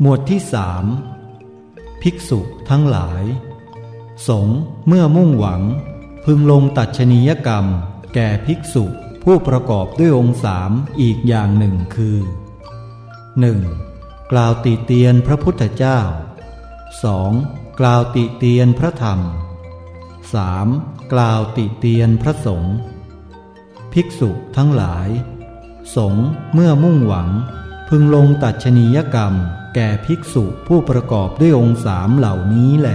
หมวดที่สามภิกษุทั้งหลาย สงเมื่อมุ่งหวัง พึงลงตัดชนียกรรม แก่ภิกษุผู้ประกอบด้วยองค์สามอีกอย่างหนึ่งคือ 1. กล่าวติเตียนพระพุทธเจ้า 2. กล่าวติเตียนพระธรรม 3. กล่าวติเตียนพระสงฆ์ภิกษุทั้งหลาย สงเมื่อมุ่งหวัง พึงลงตัดชนียกรรมแก่ภิกษุผู้ประกอบด้วยองค์สามเหล่านี้แหล